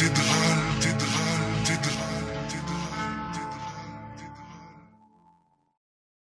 did the